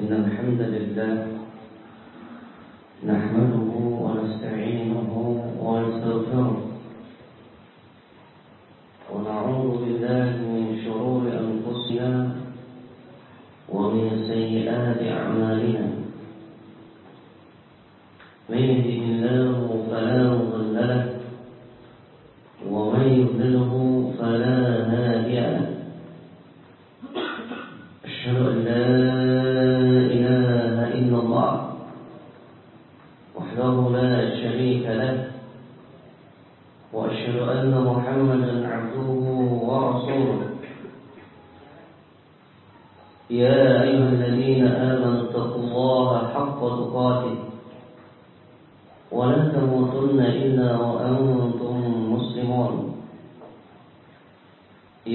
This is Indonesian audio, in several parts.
إن الحمد لله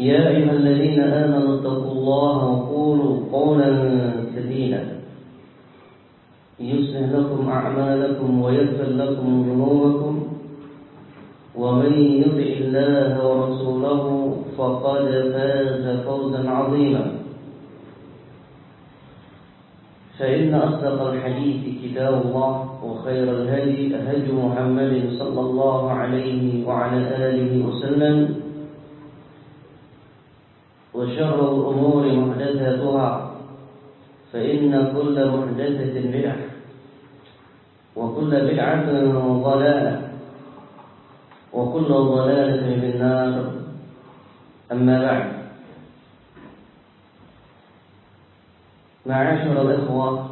يا أيها الذين آمنوا اتقوا الله وقولوا قولا سديدا. يصلح لكم أعمالكم ويغفر لكم ذنوبكم. ومن يطع الله ورسوله فقد فاز فوزا عظيما. فإن أصدق الحديث كتاب الله وخير الهدي هدي محمد صلى الله عليه وعلى آله وسلم. وشر الأمور محدثاتها فإن كل محدثة بدعة وكل بدعة ضلالة وكل ضلالة في النار. أما بعد معاشر الإخوة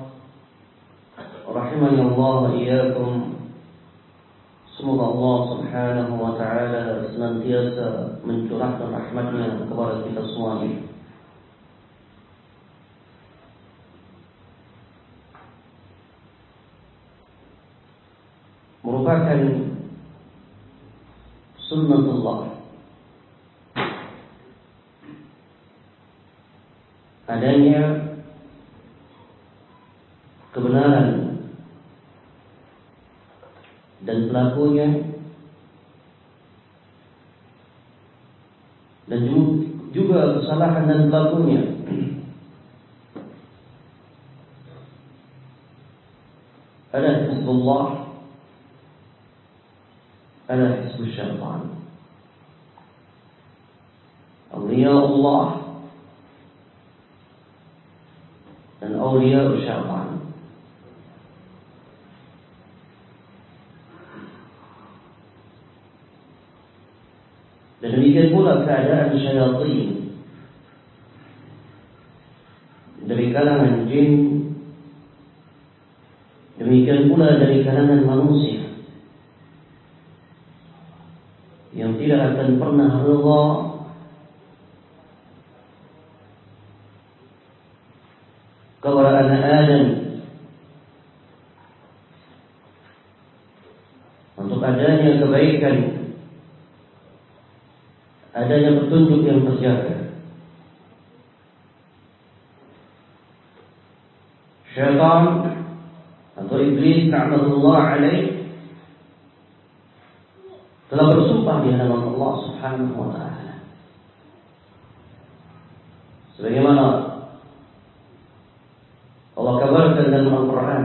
رحمني الله وإياكم Semoga Allah subhanahu wa ta'ala senantiasa mencurahkan rahmatnya kepada kita semuanya. Merupakan sunnatullah. Adanya ada hizbullah ada hizbul syaitan awliya Allah dan awliya syaitan Dan demikian pula keadaan syaitan dari kalangan jin, demikian pula dari kalangan manusia yang tidak akan pernah rela kepada anak Adam untuk adanya kebaikan adanya petunjuk yang terjaga. Syaitan atau iblis na'matullah alaih telah bersumpah di hadapan Allah Subhanahu wa taala. Sebagaimana Allah kabarkan dalam Al-Qur'an,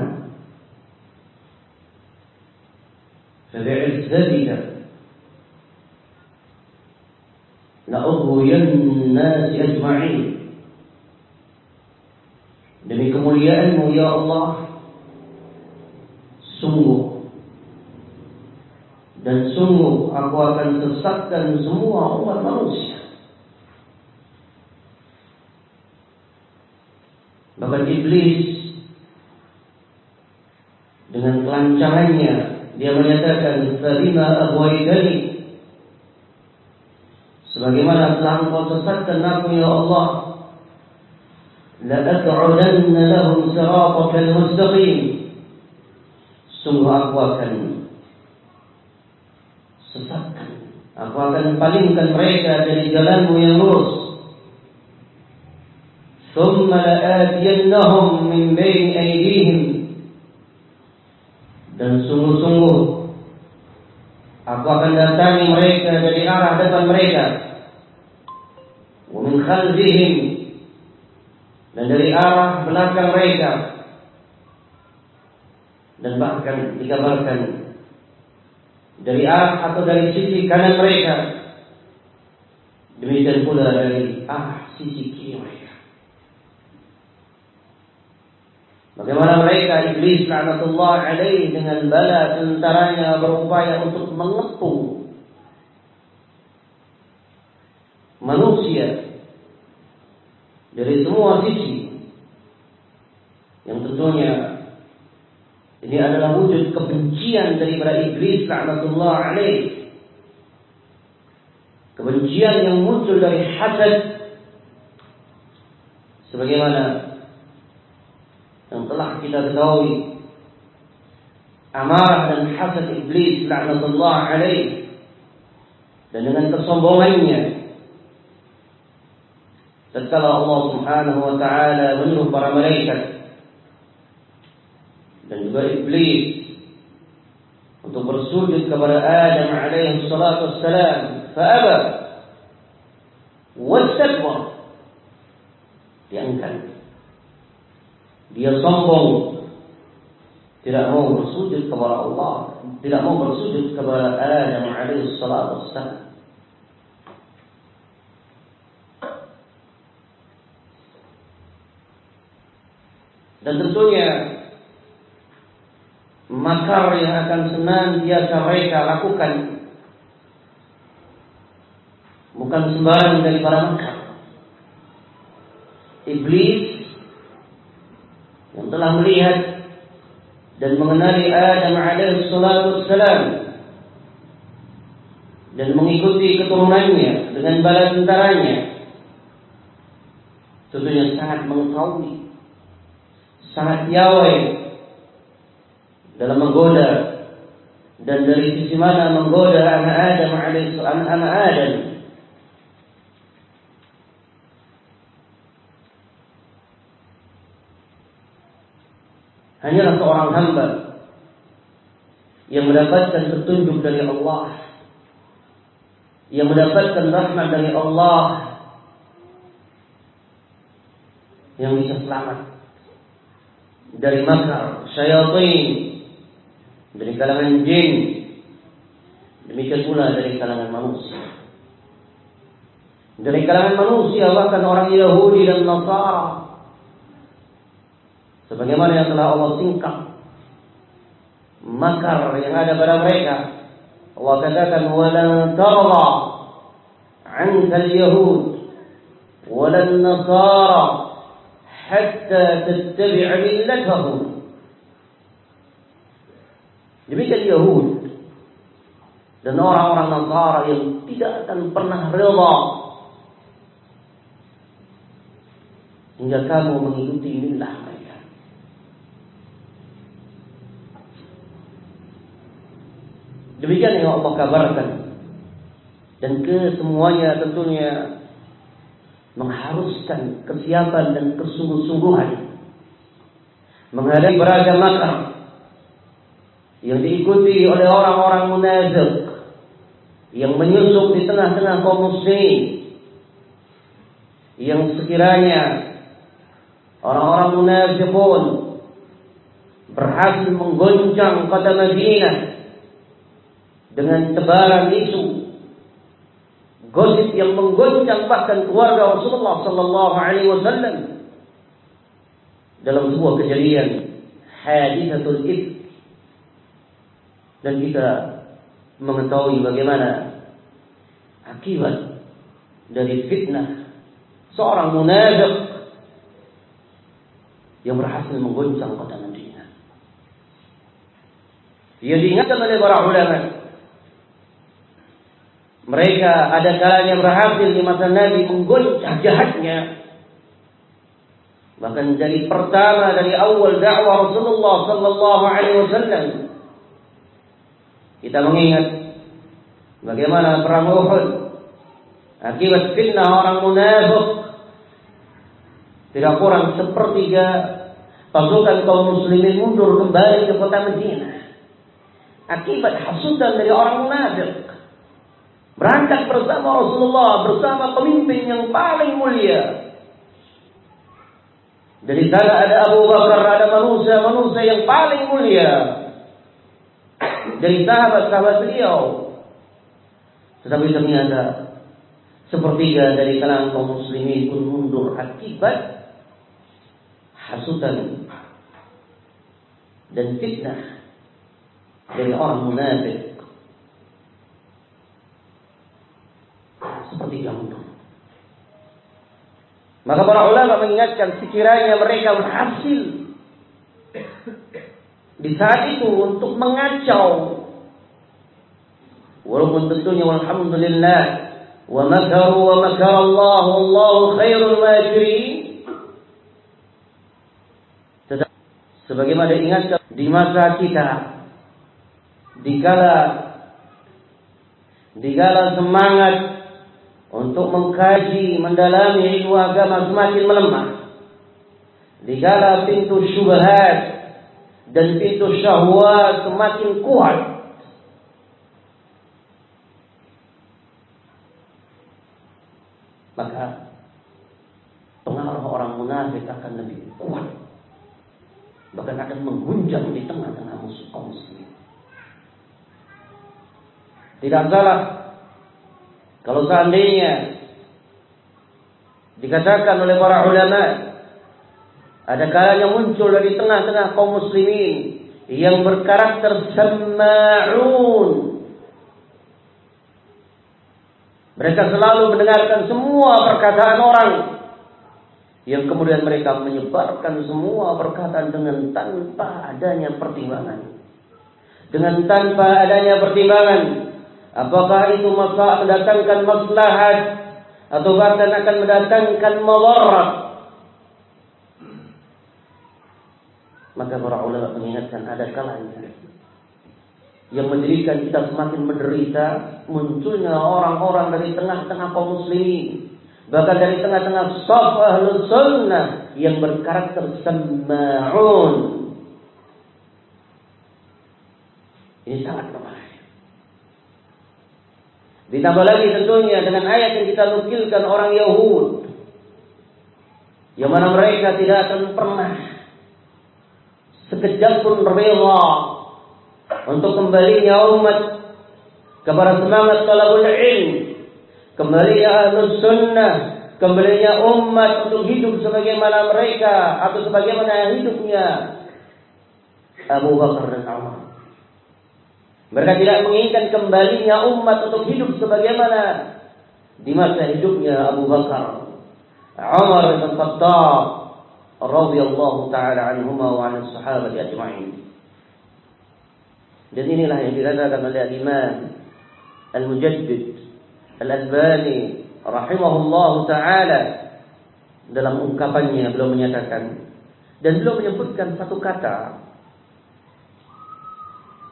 "Fabi'izzatika la'ughwiyan nasi ajma'in demi kemuliaanmu ya Allah sungguh dan sungguh aku akan sesatkan semua umat manusia. Bahkan iblis dengan kelancarannya dia menyatakan Fabima aghwaytani. Sebagaimana telah engkau sesatkan aku ya Allah La at'udanna lahum siratakal mustaqim Sungguh aku akan sesatkan Aku akan palingkan mereka dari jalanmu yang lurus ثم لآتينهم من بين أيديهم dan sungguh-sungguh aku akan datangi mereka dari arah depan mereka wa min khalfihim dan dari arah belakang mereka dan bahkan dikabarkan dari arah atau dari sisi kanan mereka. Demikian pula dari arah sisi kiri mereka. Bagaimana mereka iblis laknatullah alaih dengan bala tentaranya berupaya untuk mengepung manusia dari semua sisi. Yang tentunya ini adalah wujud kebencian daripada iblis laknatullah alaih. Kebencian yang muncul dari hasad. Sebagaimana yang telah kita ketahui amarah dan hasad iblis laknatullah alaih. Dan dengan kesombongannya tatkala Allah Subhanahu wa taala menyuruh para malaikat dan juga iblis untuk bersujud kepada Adam alaihi salatu wassalam faaba wastakbar diangkat dia sombong tidak mau bersujud kepada Allah tidak mau bersujud kepada Adam alaihi salatu wassalam dan tentunya makar yang akan senantiasa mereka lakukan. Bukan sembarang dari para makar. Iblis yang telah melihat dan mengenali Adam alaihi salatu wassalam dan mengikuti keturunannya dengan bala tentaranya tentunya sangat mengetahui sangat piawai dalam menggoda. Dan dari sisi mana menggoda anak Adam alaihi anak Adam? Hanyalah seorang hamba yang mendapatkan petunjuk dari Allah yang mendapatkan rahmat dari Allah yang bisa selamat dari makar syaitan dari kalangan jin demikian pula dari kalangan manusia dari kalangan manusia bahkan orang Yahudi dan Nasara sebagaimana yang telah Allah singkap makar yang ada pada mereka Allah katakan walan tarda anka al-yahud walan nasara hatta tattabi'a millatahum demikian Yahud. Dan orang-orang Nasara yang tidak akan pernah rela hingga kamu mengikuti millah mereka. Demikian yang Allah kabarkan. Dan kesemuanya tentunya mengharuskan kesiapan dan kesungguh-sungguhan menghadapi beragam makar yang diikuti oleh orang-orang munafik yang menyusup di tengah-tengah kaum muslimin. Yang sekiranya orang-orang munafikun berhasil menggoncang kota Madinah dengan tebaran isu gosip yang menggoncang bahkan keluarga Rasulullah sallallahu alaihi wasallam dalam sebuah kejadian hadithatul ifk dan kita mengetahui bagaimana akibat dari fitnah seorang munafik yang berhasil menggoncang kota Madinah yang diingatkan oleh para ulama. Mereka ada kalanya berhasil di masa Nabi menggoncang jahatnya. Bahkan jadi pertama dari awal dakwah Rasulullah sallallahu alaihi wasallam. Kita mengingat bagaimana perang Uhud. Akibat fitnah orang munafik. Tidak kurang sepertiga pasukan kaum muslimin mundur kembali ke kota Madinah. Akibat hasutan dari orang munafik. Berangkat bersama Rasulullah bersama pemimpin yang paling mulia. Dari sana ada Abu Bakar ada manusia-manusia yang paling mulia dari sahabat-sahabat beliau tetapi ternyata sepertiga dari kalangan kaum muslimin pun mundur akibat hasutan dan fitnah dari orang munafik seperti mundur. Maka para ulama mengingatkan sekiranya mereka berhasil di saat itu untuk mengacau walaupun tentunya alhamdulillah wa makaru wa makar Allah wallahu khairul makirin Sebagaimana diingatkan di masa kita, dikala dikala semangat untuk mengkaji, mendalami ilmu agama semakin melemah. Dikala pintu syubhat dan pintu syahwat semakin kuat. Maka pengaruh orang munafik akan lebih kuat bahkan akan mengguncang di tengah-tengah musuh kaum muslimin. Tidak salah kalau seandainya dikatakan oleh para ulama ada kalanya muncul dari tengah-tengah kaum muslimin yang berkarakter sama'un. Mereka selalu mendengarkan semua perkataan orang yang kemudian mereka menyebarkan semua perkataan dengan tanpa adanya pertimbangan. Dengan tanpa adanya pertimbangan, apakah itu masa mendatangkan maslahat atau bahkan akan mendatangkan madarat. Maka para ulama mengingatkan ada kalanya yang menjadikan kita semakin menderita munculnya orang-orang dari tengah-tengah kaum muslimin Bahkan dari tengah-tengah saf ahlus sunnah yang berkarakter sama'un. Ini sangat berbahaya. Ditambah lagi tentunya dengan ayat yang kita nukilkan orang Yahud. Yang mana mereka tidak akan pernah sekejap pun rela untuk kembalinya umat kepada semangat talabul ilm. Kembali ahlus sunnah, kembalinya umat untuk hidup sebagaimana mereka atau sebagaimana hidupnya. Abu Bakar dan Umar. Mereka tidak menginginkan kembalinya umat untuk hidup sebagaimana di masa hidupnya Abu Bakar, Umar bin Khattab radhiyallahu taala anhuma wa an sahabat ajma'in. Dan inilah yang dikatakan oleh Imam Al-Mujaddid Al-Albani rahimahullah taala dalam ungkapannya beliau menyatakan dan beliau menyebutkan satu kata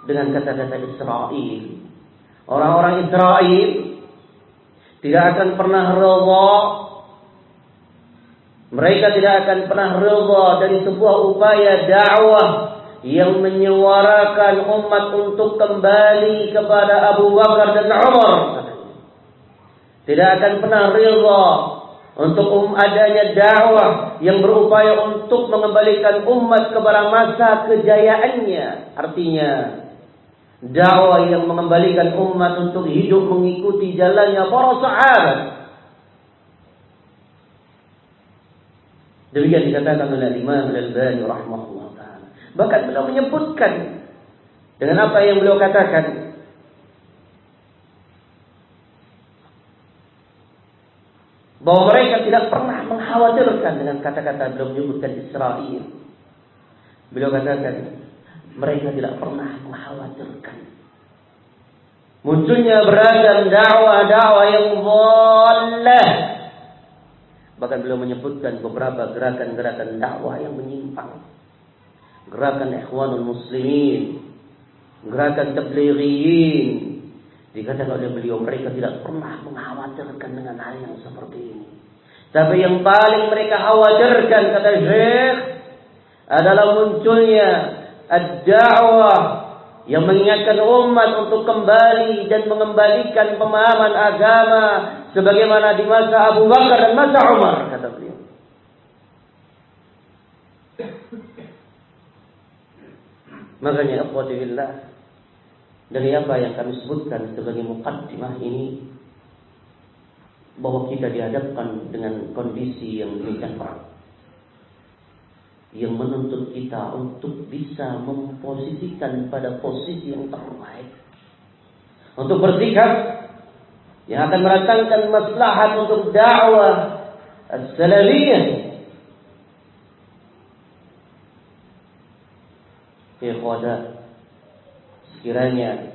dengan kata-kata Israel. Orang-orang Israel tidak akan pernah rela mereka tidak akan pernah rela dari sebuah upaya dakwah yang menyuarakan umat untuk kembali kepada Abu Bakar dan Umar tidak akan pernah rela untuk um adanya dakwah yang berupaya untuk mengembalikan umat kepada masa kejayaannya. Artinya dakwah yang mengembalikan umat untuk hidup mengikuti jalannya para sahabat. Demikian dikatakan oleh Imam Al-Albani rahimahullah taala. Bahkan beliau menyebutkan dengan apa yang beliau katakan bahwa mereka tidak pernah mengkhawatirkan dengan kata-kata beliau menyebutkan Israel. Beliau katakan, mereka tidak pernah mengkhawatirkan. Munculnya beragam dakwah-dakwah yang boleh. Bahkan beliau menyebutkan beberapa gerakan-gerakan dakwah yang menyimpang. Gerakan ikhwanul muslimin. Gerakan tablighiyin. Dikatakan oleh beliau mereka tidak pernah mengkhawatirkan dengan hal yang seperti ini. Tapi yang paling mereka khawatirkan kata Syekh adalah munculnya ad-da'wah yang mengingatkan umat untuk kembali dan mengembalikan pemahaman agama sebagaimana di masa Abu Bakar dan masa Umar kata beliau. Makanya akhwati dari apa yang kami sebutkan sebagai mukaddimah ini bahwa kita dihadapkan dengan kondisi yang demikian berat yang menuntut kita untuk bisa memposisikan pada posisi yang terbaik. Untuk bersikap yang akan meratangkan maslahat untuk dakwah as-salafiyah Ikhwadah sekiranya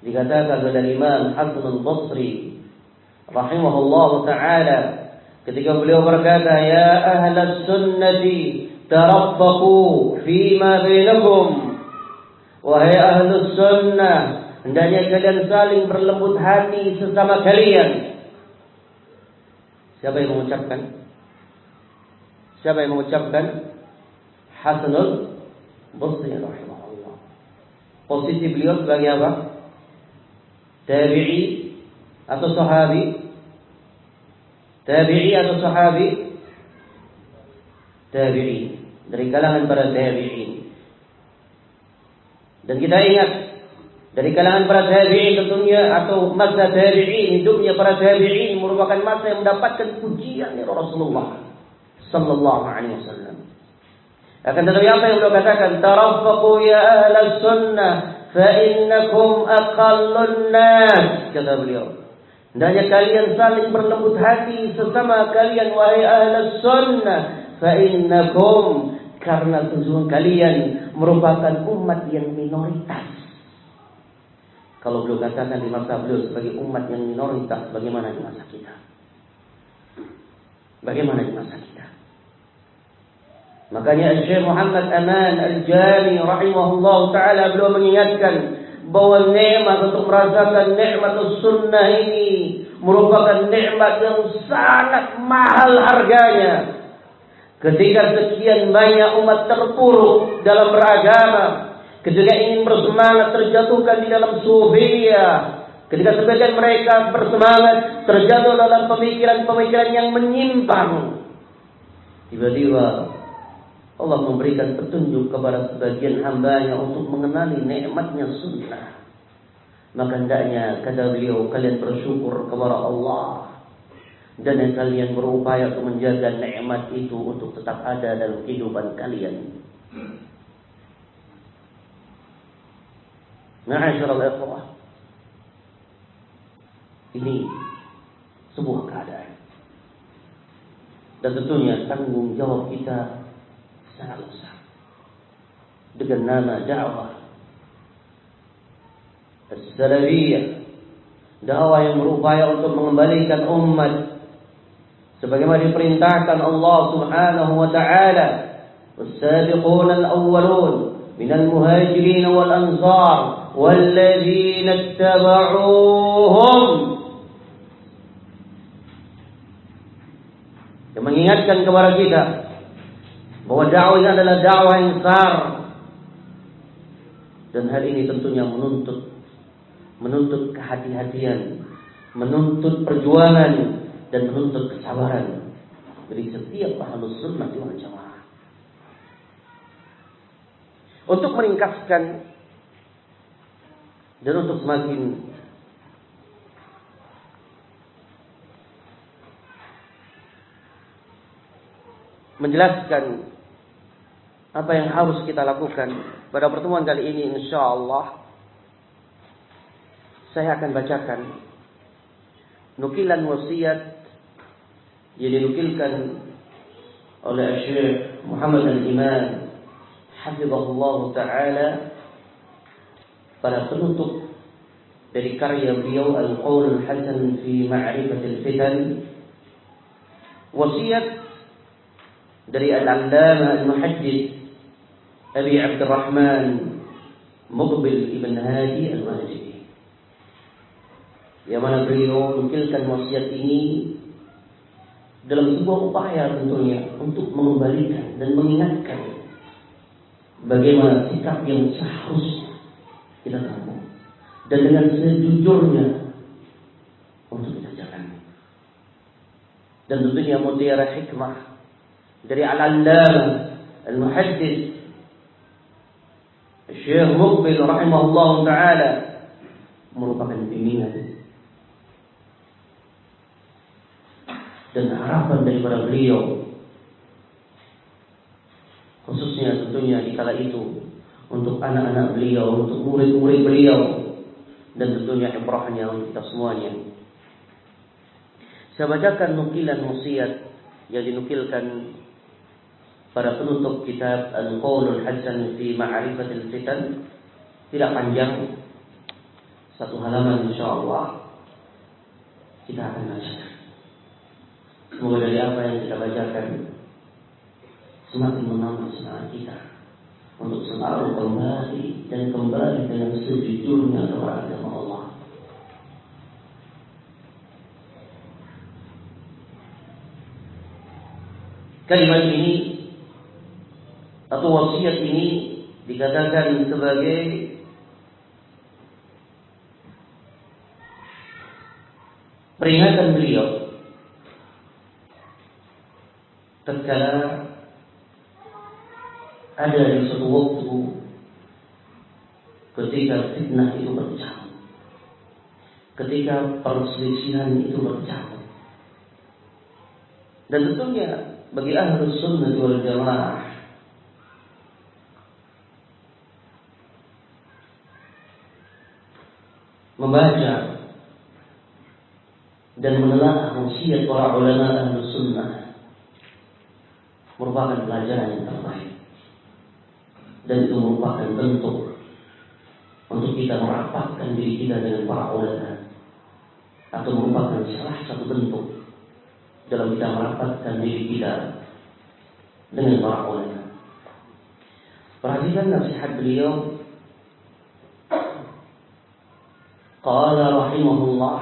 dikatakan oleh Imam Hasan al-Basri rahimahullah taala ketika beliau berkata ya ahlas sunnati tarabbaqu fima bainakum. Wahai ahlus sunnah hendaknya kalian saling berlembut hati sesama kalian. Siapa yang mengucapkan? Siapa yang mengucapkan? Hasanul Basri rahimahullah. Posisi beliau sebagai apa? Tabi'i atau sahabi? Tabi'i atau sahabi? Tabi'i. Dari kalangan para tabi'in. Dan kita ingat dari kalangan para tabi'in tentunya atau masa tabi'in hidupnya para tabi'in merupakan masa yang mendapatkan pujian dari Rasulullah sallallahu alaihi wasallam. Akan tetapi apa yang beliau katakan? Taraffaqu ya ahla sunnah fa innakum aqallun nas kata beliau. Hendaknya kalian saling berlembut hati sesama kalian wahai ahli sunnah. Fa innakum karena sesungguhnya kalian merupakan umat yang minoritas. Kalau beliau katakan di masa beliau sebagai umat yang minoritas, bagaimana di masa kita? Bagaimana di masa kita? Makanya Syekh Muhammad Aman Al-Jami rahimahullah taala beliau mengingatkan bahwa nikmat untuk merasakan nikmat sunnah ini merupakan nikmat yang sangat mahal harganya. Ketika sekian banyak umat terpuruk dalam beragama, ketika ingin bersemangat terjatuhkan di dalam sufia, ketika sebagian mereka bersemangat terjatuh dalam pemikiran-pemikiran yang menyimpang, tiba-tiba Allah memberikan petunjuk kepada sebagian hambanya untuk mengenali nikmatnya sunnah. Maka hendaknya kata beliau kalian bersyukur kepada Allah dan kalian berupaya untuk menjaga nikmat itu untuk tetap ada dalam kehidupan kalian. Ma'asyiral ikhwah. Ini sebuah keadaan. Dan tentunya tanggung jawab kita sangat besar dengan nama dakwah salafiyah dakwah yang berupaya untuk mengembalikan umat sebagaimana diperintahkan Allah Subhanahu wa taala والسابقون الأولون من المهاجرين والأنصار والذين اتبعوهم yang mengingatkan kepada kita bahwa dakwah ini adalah dakwah yang besar dan hal ini tentunya menuntut menuntut kehati-hatian, menuntut perjuangan dan menuntut kesabaran dari setiap ahlus sunnah wal jamaah. Untuk meringkaskan dan untuk semakin menjelaskan apa yang harus kita lakukan pada pertemuan kali ini insya Allah saya akan bacakan nukilan wasiat yang dinukilkan oleh Syekh Muhammad al-Imam hafizahullah taala pada penutup dari karya beliau Al-Qaul Hasan fi Ma'rifatil Fitan. Wasiat dari Al-Allamah Al-Muhaddis Abi Abdurrahman Muqbil Ibn Hadi Al-Wajidi yang mana beliau nukilkan wasiat ini dalam sebuah upaya tentunya untuk mengembalikan dan mengingatkan bagaimana sikap yang seharusnya kita tahu dan dengan sejujurnya untuk kita jalan. Dan tentunya mutiara hikmah dari al-allamah al-muhaddis Syekh Muqbil rahimahullah taala merupakan bimbingan dan harapan daripada beliau khususnya tentunya di kala itu untuk anak-anak beliau, untuk murid-murid beliau dan tentunya ibrahnya untuk kita semuanya. Saya bacakan nukilan wasiat yang dinukilkan pada penutup kitab Al-Qaulul Hasan fi Ma'rifatil Fitan tidak panjang satu halaman insyaallah kita akan bacakan. Semoga dari apa yang kita bacakan semakin menambah semangat kita untuk selalu kembali dan kembali dengan sejujurnya kepada agama Allah. Kalimat ini atau wasiat ini dikatakan sebagai peringatan beliau tatkala ada di suatu waktu ketika fitnah itu berkecamuk, ketika perselisihan itu berkecamuk. Dan tentunya bagi ahlu sunnah wal jamaah membaca dan menelaah wasiat para ulama ahlu sunnah merupakan pelajaran yang terbaik. Dan itu merupakan bentuk untuk kita merapatkan diri kita dengan para ulama atau merupakan salah satu bentuk dalam kita merapatkan diri kita dengan para ulama. Perhatikan nasihat beliau. Qala rahimahullah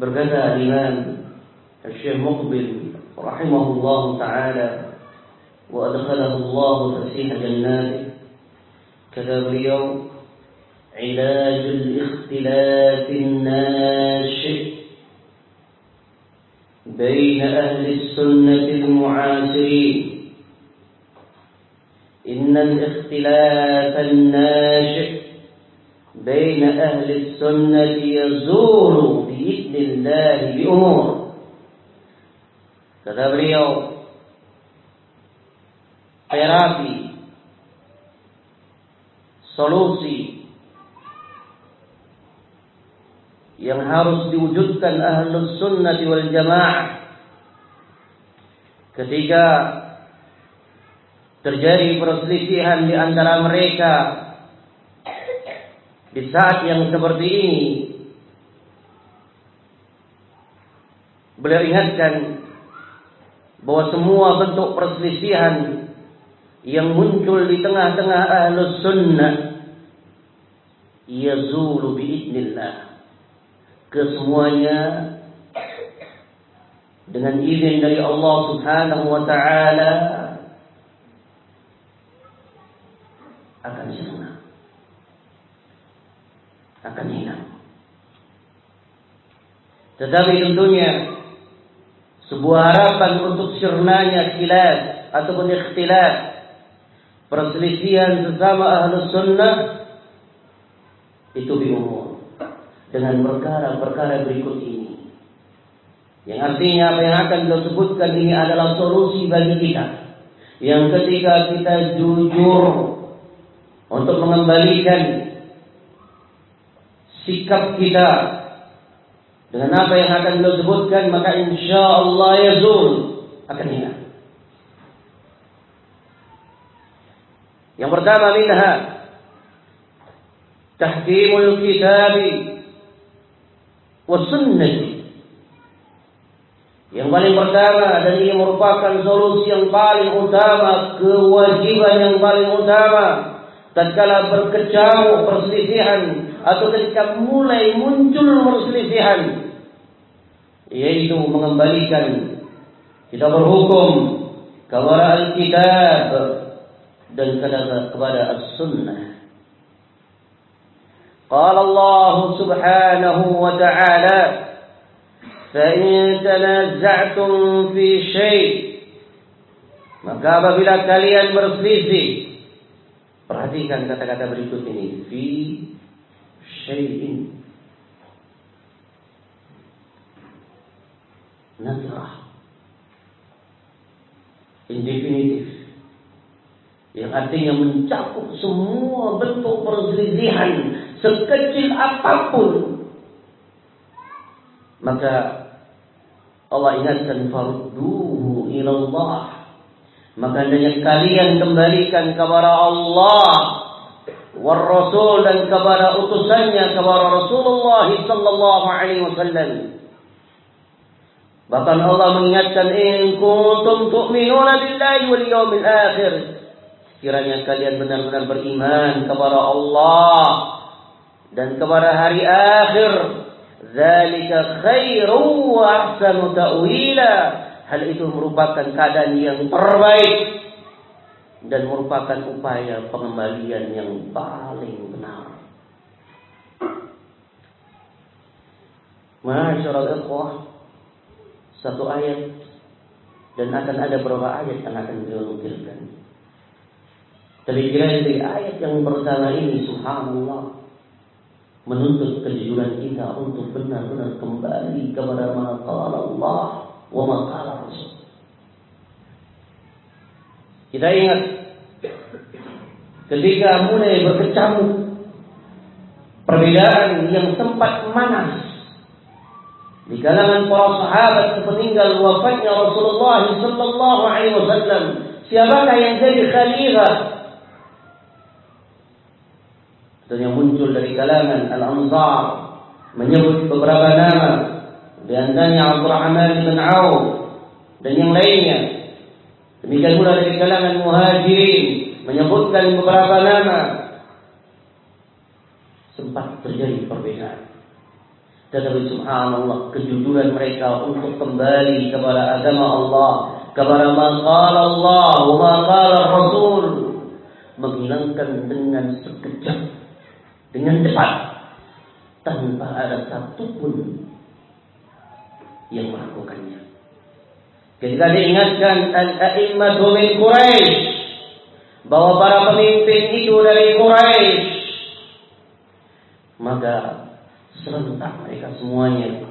berkata Imam Syekh Muqbil رحمه الله تعالى وأدخله الله فسيح جناته. كتاب اليوم علاج الاختلاف الناشئ بين أهل السنة المعاصرين. إن الاختلاف الناشئ بين أهل السنة يزول بإذن الله بأمور Kata beliau, terapi, solusi yang harus diwujudkan ahlus sunnah wal jamaah ketika terjadi perselisihan di antara mereka di saat yang seperti ini beliau ingatkan bahwa semua bentuk perselisihan yang muncul di tengah-tengah ahlus sunnah yazulu biidnillah. Kesemuanya dengan izin dari Allah Subhanahu wa taala akan akan hilang. Tetapi tentunya sebuah harapan untuk sirnanya khilaf ataupun ikhtilaf perselisihan sesama ahlu sunnah itu diumur dengan perkara-perkara berikut ini. Yang artinya apa yang akan kita sebutkan ini adalah solusi bagi kita. Yang ketika kita jujur untuk mengembalikan sikap kita dengan apa yang akan beliau sebutkan maka insya Allah yazul akan hilang. Yang pertama minha tahkimul kitabi wa. Yang paling pertama dan ini merupakan solusi yang paling utama, kewajiban yang paling utama tatkala berkecamuk perselisihan atau ketika mulai muncul perselisihan yaitu mengembalikan kita berhukum kepada Alkitab dan kepada As-Sunnah. قال الله سبحانه وتعالى فإن تنازعتم في شيء maka apabila kalian berselisih perhatikan kata-kata berikut ini fi syai'in nakirah indefinitif yang artinya mencakup semua bentuk perselisihan sekecil apa pun. Maka Allah ingatkan farduhu ilallah. Maka hendaknya kalian kembalikan kepada Allah war Rasul dan kepada utusannya kepada Rasulullah sallallahu alaihi wasallam bahkan Allah mengingatkan in kuntum tu'minuna billahi wal yawmil akhir Kiranya kalian benar-benar beriman kepada Allah dan kepada hari akhir. Zalika khairu wa ahsanu ta'wila. Hal itu merupakan keadaan yang terbaik dan merupakan upaya pengembalian yang paling benar. Masyaallah ikhwah satu ayat dan akan ada beberapa ayat yang akan beliau nukilkan. Terinspirasi dari ayat yang pertama ini, subhanallah, menuntut kejujuran kita untuk benar-benar kembali kepada maqala Allah wa maqala Rasul. Kita ingat ketika mulai berkecamuk perbedaan yang sempat manas. Di kalangan para sahabat sepeninggal wafatnya Rasulullah sallallahu alaihi wasallam siapakah yang jadi khalifah? Dan yang muncul dari kalangan Al-Ansar menyebut beberapa nama di antaranya Abdurrahman bin Auf dan yang lainnya demikian pula dari kalangan Muhajirin menyebutkan beberapa nama sempat terjadi perbedaan tetapi subhanallah kejujuran mereka untuk kembali kepada agama Allah kepada maqal Allah maqal Rasul menghilangkan dengan sekejap dengan cepat tanpa ada satupun yang melakukannya. Ketika diingatkan al-a'immatu min Quraisy bahwa para pemimpin itu dari Quraisy maka serentak mereka semuanya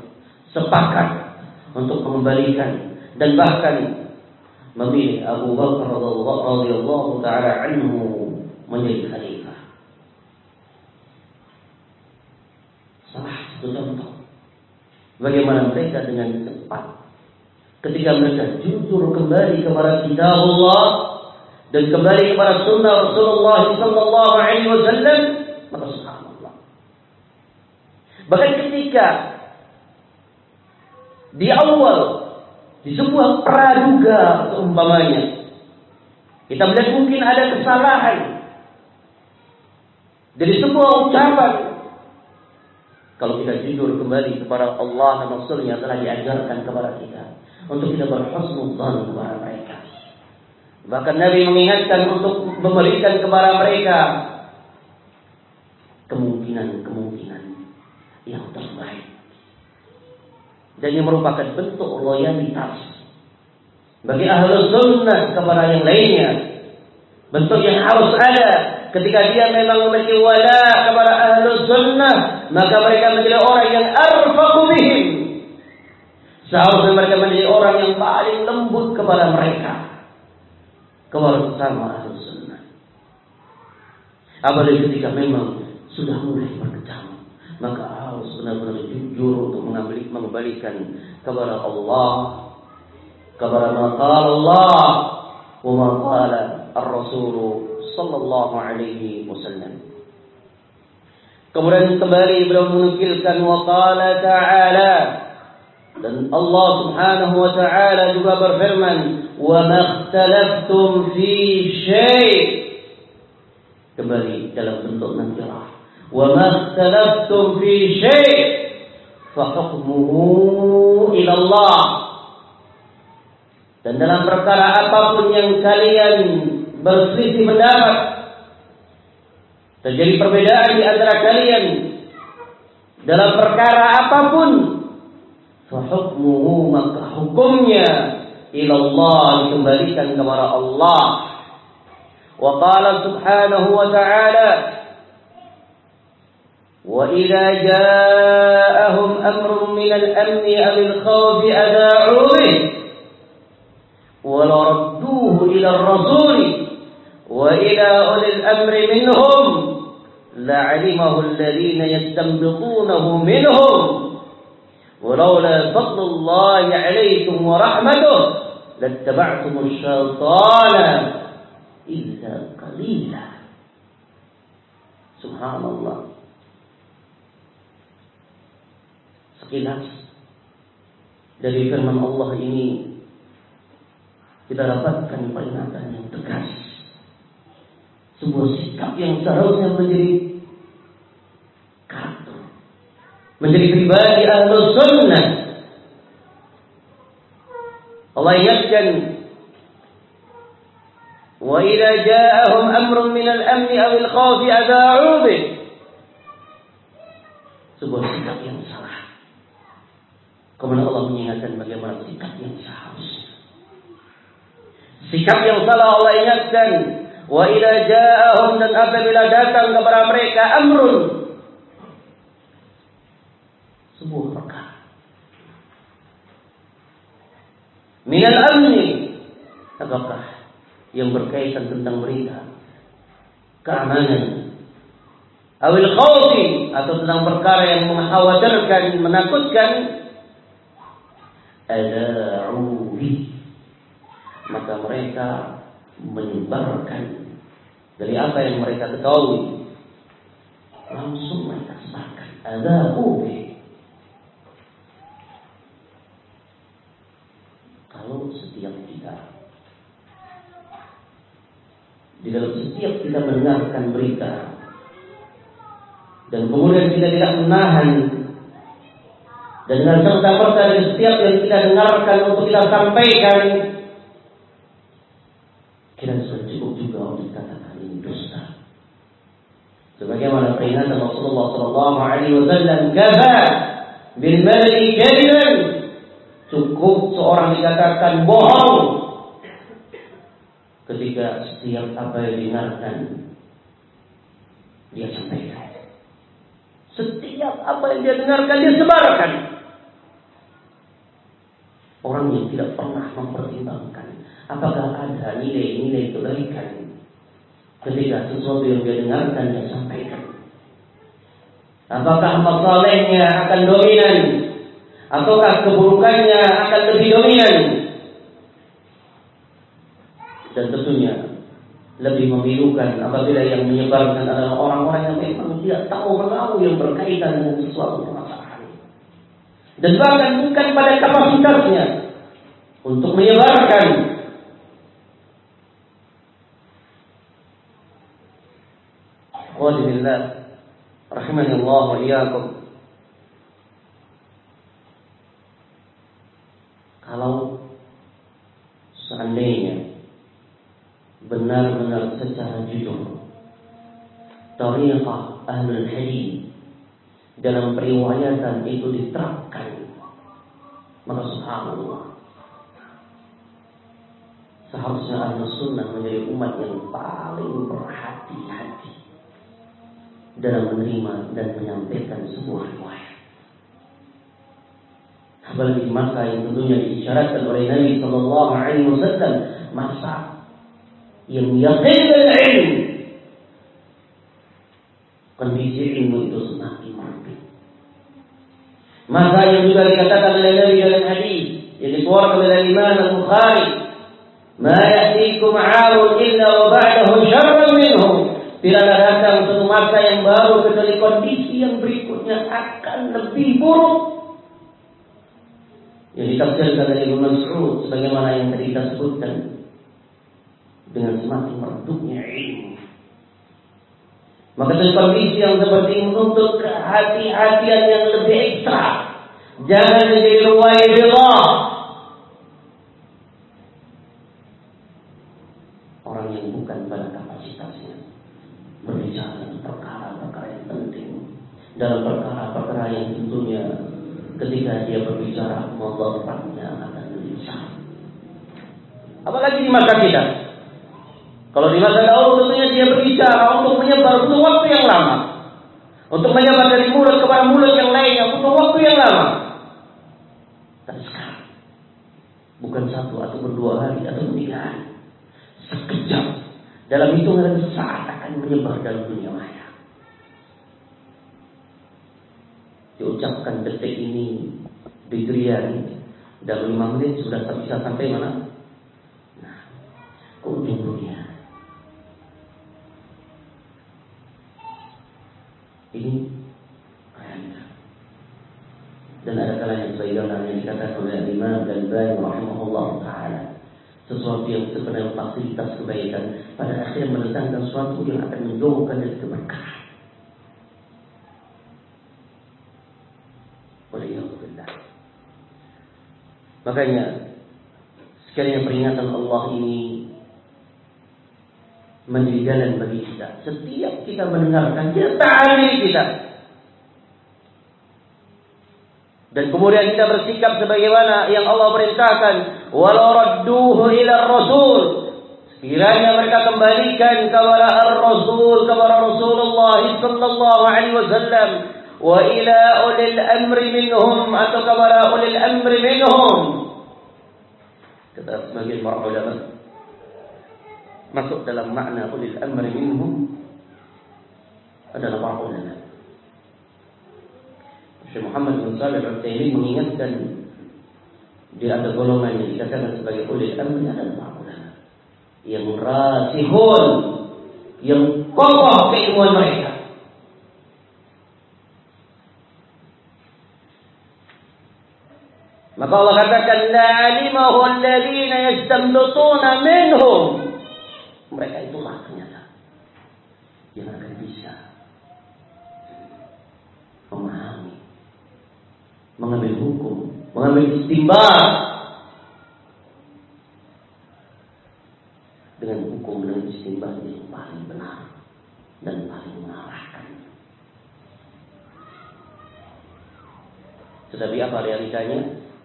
sepakat untuk mengembalikan dan bahkan memilih Abu Bakar radhiyallahu taala anhu menjadi khalifah. Itu contoh. Bagaimana mereka dengan cepat ketika mereka jujur kembali kepada kitab Allah dan kembali kepada sunnah Rasulullah sallallahu alaihi wasallam maka subhanallah. Bahkan ketika di awal di sebuah praduga umpamanya kita melihat mungkin ada kesalahan dari sebuah ucapan kalau kita jujur kembali kepada Allah dan Rasulnya telah diajarkan kepada kita. Untuk kita berhusnudzan kepada mereka. Bahkan Nabi mengingatkan untuk memberikan kepada mereka kemungkinan-kemungkinan yang terbaik. Dan ini merupakan bentuk loyalitas bagi ahlu sunnah kepada yang lainnya. Bentuk yang harus ada ketika dia memang memiliki wala kepada ahlu sunnah maka mereka menjadi orang yang arfaqu bihim seharusnya mereka menjadi orang yang paling lembut kepada mereka kepada sesama ahlu sunnah apalagi ketika memang sudah mulai berkecamuk maka harus benar-benar jujur untuk mengambil, mengembalikan kepada Allah kepada maqal Allah wa maqala ar-rasulu sallallahu alaihi wasallam. Kemudian kembali beliau menukilkan wa qala ta'ala dan Allah Subhanahu wa taala juga berfirman wa makhtalaftum fi syai' kembali dalam bentuk nakirah wa makhtalaftum fi syai' fa hukmuhu ila Allah dan dalam perkara apa pun yang kalian berselisih pendapat Terjadi perbedaan di antara kalian. Dalam perkara apa pun. Fahukmuhu maka hukumnya ilallah dikembalikan kepada Allah. Wa qala subhanahu wa ta'ala وإذا جاءهم أمر من الأمن أو الخوف أذاعوا به ولردوه إلى الرسول وإلى أولي الأمر منهم لعلمه الذين يستنبطونه منهم ولولا فضل الله عليكم ورحمته لاتبعتم الشيطان إلا قليلا سبحان الله sekilas dari firman Allah ini kita dapatkan peringatan yang tegas sebuah sikap yang seharusnya menjadi menjadi pribadi ahlu sunnah. Allah ingatkan وإذا جاءهم أمر من الأمن أو الخوف أذاعوا به sebuah sikap yang salah. Kemudian Allah mengingatkan bagaimana sikap yang seharusnya. Sikap yang salah Allah ingatkan Wa idza ja'ahum dan apabila datang kepada mereka amrun minal amni. Apakah yang berkaitan tentang berita? Keamanan. Awil khawfi atau tentang perkara yang mengkhawatirkan menakutkan? Ada'u maka mereka menyebarkan dari apa yang mereka ketahui. Langsung mereka sebarkan ada ubi kalau setiap kita di dalam setiap kita mendengarkan berita. Dan kemudian kita tidak menahan. Dan dengan serta merta dari setiap yang kita dengarkan untuk kita sampaikan kita sudah cukup juga untuk katakan sebagaimana peringatan Rasulullah sallallahu alaihi wasallam kafa bil mar'i kadiban cukup seorang dikatakan bohong ketika setiap apa yang didengarkan dia sampaikan setiap apa yang dia dengarkan dia sebarkan orang yang tidak pernah mempertimbangkan apakah ada nilai-nilai kebaikan ketika sesuatu yang dia dengarkan dia sampaikan. Apakah masalahnya akan dominan ataukah keburukannya akan lebih dominan? Dan tentunya lebih memilukan apabila yang menyebarkan adalah orang-orang yang memang tidak tahu menahu yang berkaitan dengan sesuatu permasalahan. Dan bahkan bukan pada kapasitasnya untuk menyebarkan billah rahimani Allah wa. Kalau seandainya benar-benar secara jujur tariqah ahlul hadis dalam periwayatan itu diterapkan maka subhanallah seharusnya ahlu sunnah menjadi umat yang paling berhati-hati dalam menerima dan menyampaikan sebuah riwayat. Apalagi masa yang tentunya diisyaratkan oleh Nabi Sallallahu Alaihi Wasallam masa yang yakin ilmu kondisi ilmu itu semakin mampir. Masa yang juga dikatakan oleh Nabi dalam hadis yang dikeluarkan oleh Imam Al Bukhari Ma ya'tikum 'arun illa wa ba'dahu syarrun minhum. Tidak datang suatu masa yang baru kecuali kondisi yang berikutnya akan lebih buruk. Yang ditafsirkan dari Ibnu Mas'ud sebagaimana yang tadi kita sebutkan dengan semakin meredupnya ilmu. Maka dari kondisi yang seperti ini untuk kehati-hatian yang lebih ekstra. Jangan menjadi ruwai billah. Orang yang bukan pada kapasitasnya berbicara perkara-perkara yang penting dalam perkara-perkara yang tentunya ketika dia berbicara mudaratnya akan besar. Apalagi di masa kita. Kalau di masa dahulu tentunya dia berbicara untuk menyebar butuh waktu yang lama. Untuk menyebar dari mulut kepada mulut yang lainnya butuh waktu yang lama. Tapi sekarang bukan satu atau berdua hari atau tiga hari. Sekejap dalam hitungan saat akan menyebar dalam dunia maya. Diucapkan detik ini di ini dalam lima menit sudah bisa sampai mana? Nah, ke ujung dunia. Ini realita. Dan ada kalanya sebagaimana yang dikatakan oleh Imam Ghazali rahimahullah taala sesuatu yang sebenarnya fasilitas kebaikan pada akhirnya mendatangkan sesuatu yang akan menjauhkan dari keberkahan. Makanya sekalian peringatan Allah ini menjadi jalan bagi kita. Setiap kita mendengarkan, kita tahan kita. Dan kemudian kita bersikap sebagaimana yang Allah perintahkan. Walau radduhu ila rasul. Sekiranya mereka kembalikan kepada ar-rasul, kepada Rasulullah sallallahu alaihi wasallam. Wa ila ulil amri minhum atau kepada ulil amri minhum. Kata sebagian para ulama masuk dalam makna ulil amri minhum adalah para ulama. Syekh Muhammad bin Shalih Al-Utsaimin mengingatkan di ada golongan yang dikatakan sebagai ulil amri adalah para ulama yang rasihun yang kokoh keilmuan mereka. Maka Allah katakan la alimahu alladhina yastamdutuna minhum mereka itulah ternyata yang akan bisa memahami, mengambil hukum, mengambil istimbang dengan hukum dan istimbang yang paling benar dan paling mengarahkan. Tetapi apa realitanya?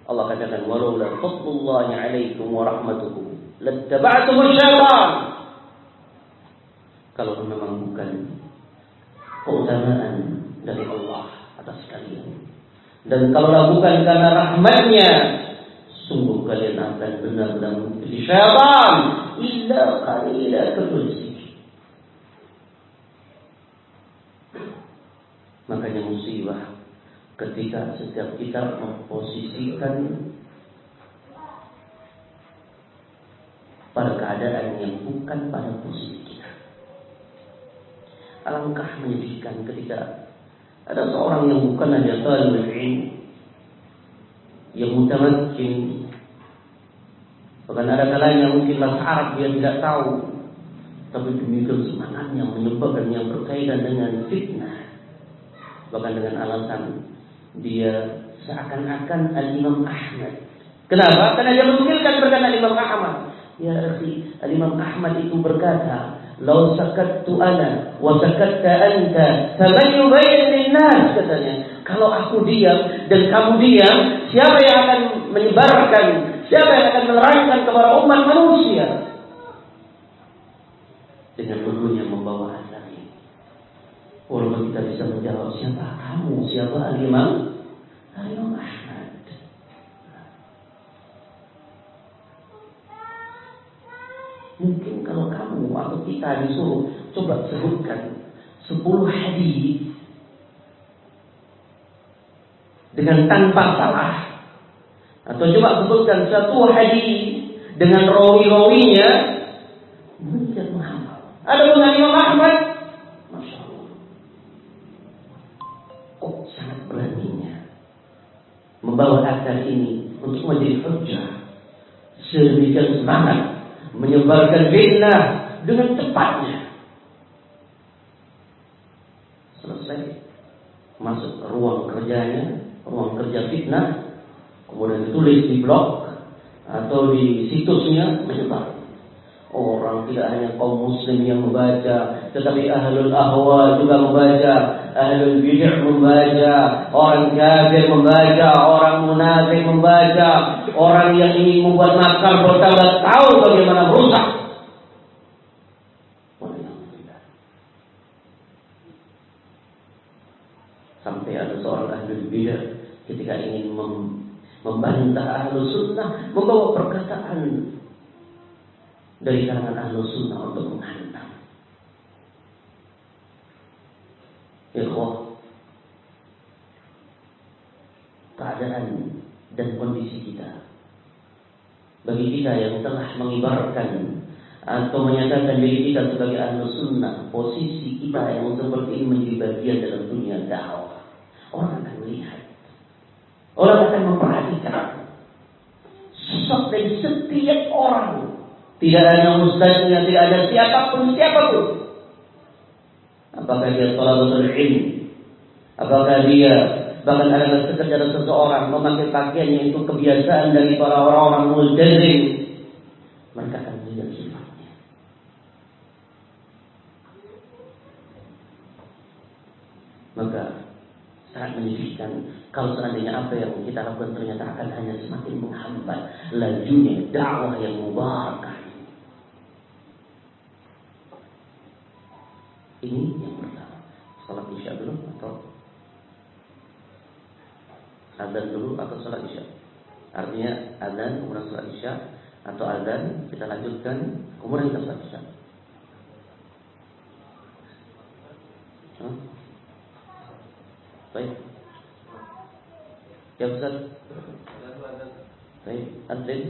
Allah katakan walau la fadlullahi alaikum wa rahmatuhu lattaba'tum syaitan kalau memang bukan keutamaan dari Allah atas kalian. Dan kalau bukan karena rahmatnya, sungguh kalian akan benar-benar menjadi syaitan. Illa qalila Makanya musibah ketika setiap kita memposisikan pada keadaan yang bukan pada posisi Alangkah menyedihkan ketika ada seorang yang bukan hanya talibul ilm yang mutamakin bahkan ada kalanya mungkin bahasa Arab dia tidak tahu tapi demikian semangatnya menyebabkan yang berkaitan dengan fitnah bahkan dengan alasan dia seakan-akan al-Imam Ahmad. Kenapa? karena dia menukilkan berkata Imam Ahmad. Ya akhi al-Imam Ahmad itu berkata Lau sakattu ana wa sakatta anta faman yubayyin linnas katanya. Kalau aku diam dan kamu diam, siapa yang akan menyebarkan, siapa yang akan menerangkan kepada umat manusia? Dengan dulunya membawa ini. Walaupun kita bisa menjawab siapa kamu, siapa al-imam? Al-imam Mungkin kalau kamu atau kita disuruh coba sebutkan 10 hadis dengan tanpa salah. Atau coba sebutkan satu hadis dengan rawi-rawinya tidak menghafal. Ada pun Imam Ahmad, masya Allah, sangat beraninya membawa asar ini untuk menjadi hujah? Sedemikian semangat menyebarkan fitnah dengan cepatnya. Selesai masuk ruang kerjanya, ruang kerja fitnah, kemudian ditulis di blog atau di situsnya menyebar. Orang tidak hanya kaum muslim yang membaca, tetapi ahlul ahwa juga membaca, ahlul bid'ah membaca, orang kafir membaca, orang munafik membaca, orang yang ingin membuat nakal bertambah tahu bagaimana merusak. Sampai ada seorang ahli bid'ah ketika ingin membantah ahlu sunnah membawa perkataan dari kalangan ahlu sunnah untuk menghantam. Ikhwah, keadaan dan kondisi kita. Bagi kita yang telah mengibarkan atau menyatakan diri kita sebagai ahlu sunnah, posisi kita yang seperti ini menjadi bagian dalam dunia dakwah. Orang akan melihat, orang akan memperhatikan sosok dari setiap orang tidak ada ustaznya, tidak ada siapa pun, siapa pun. Apakah dia betul ilmu? Apakah dia bahkan ada sekedar seseorang memakai pakaiannya itu kebiasaan dari para orang-orang multazim. Mereka akan melihat sifatnya. Maka sangat menyedihkan kalau seandainya apa yang kita lakukan ternyata akan hanya semakin menghambat lajunya dakwah yang mubarakah Ini yang pertama. Salat isya dulu atau azan dulu atau salat isya. Artinya azan kemudian salat isya atau azan kita lanjutkan kemudian kita salat isya. Huh? Baik. Ya Ustaz. Baik, Adlin.